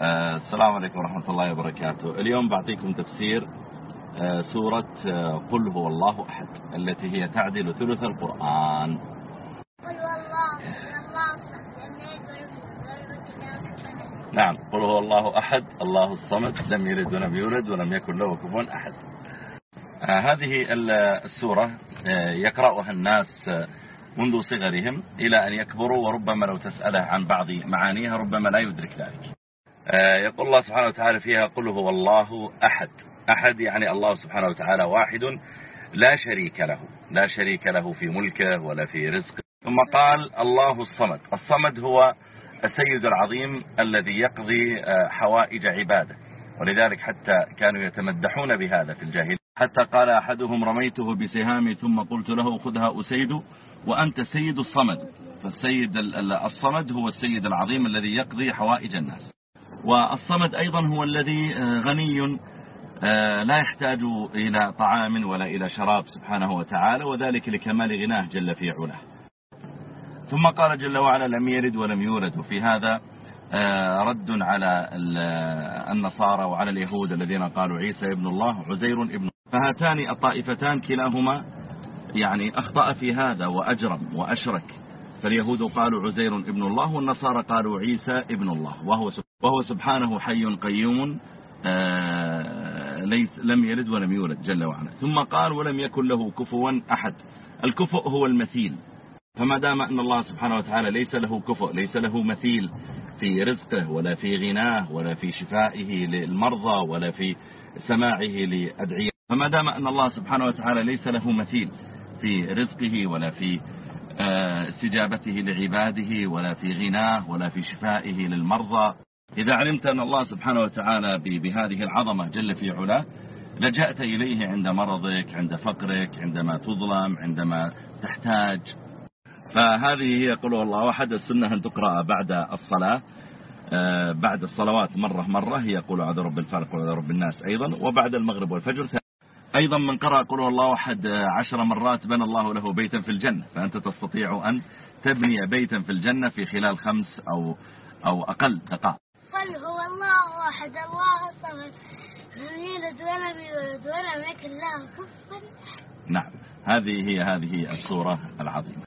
آه، السلام عليكم ورحمة الله وبركاته. اليوم بعطيكم تفسير آه، سورة آه، قل هو الله أحد التي هي تعدل ثلث القرآن. قل والله الله يولد نعم قل هو الله أحد الله الصمد لم يلد ولم يولد ولم يكن له كفوا أحد. هذه ال- السورة يقرأها الناس منذ صغرهم إلى أن يكبروا وربما لو تسأله عن بعض معانيها ربما لا يدرك ذلك. يقول الله سبحانه وتعالى فيها قل هو الله أحد. أحد يعني الله سبحانه وتعالى واحد لا شريك له لا شريك له في ملكه ولا في رزقه. ثم قال الله الصمد. الصمد هو السيد العظيم الذي يقضي آه، حوائج عباده. ولذلك حتى كانوا يتمدحون بهذا في الجاهلية. حتى قال أحدهم رميته بسهامي ثم قلت له خذها أسيد وأنت سيد الصمد. فالسيد ال- ال- الصمد هو السيد العظيم الذي يقضي حوائج الناس. والصمد أيضا هو الذي آه، غني آه، لا يحتاج إلى طعام ولا إلى شراب سبحانه وتعالى وذلك لكمال غناه جل في علاه. ثم قال جل وعلا لم يلد ولم يولد وفي هذا آه، رد على ال- النصارى وعلى اليهود الذين قالوا عيسى ابن الله عزير ابن فهاتان الطائفتان كلاهما يعني أخطأ في هذا وأجرم وأشرك. فاليهود قالوا عزير ابن الله والنصارى قالوا عيسى ابن الله وهو سب- وهو سبحانه حي قيوم آه، ليس لم يلد ولم يولد جل وعلا. ثم قال ولم يكن له كفوا أحد. الكفؤ هو المثيل. فما دام أن الله سبحانه وتعالى ليس له كفؤ ليس له مثيل في رزقه ولا في غناه ولا في شفائه للمرضى ولا في سماعه لأدعية فما دام أن الله سبحانه وتعالى ليس له مثيل في رزقه ولا في آه، استجابته لعباده ولا في غناه ولا في شفائه للمرضى إذا علمت أن الله سبحانه وتعالى بهذه العظمة جل في علاه لجأت إليه عند مرضك عند فقرك عندما تظلم عندما تحتاج. فهذه هي هو الله أحد السنة أن تقرأ بعد الصلاة آه، بعد الصلوات مرة مرة هي قل أعوذ برب الفلق وأعوذ برب الناس أيضا وبعد المغرب والفجر أيضا من قرأ هو الله أحد عشر مرات بنى الله له بيتا في الجنة فأنت تستطيع أن تبني بيتا في الجنة في خلال خمس أو أو أقل دقائق. قل هو الله أحد الله الصمد لم يلد ولم يولد ولم يكن له كفوا نعم هذه هي هذه السورة العظيمة.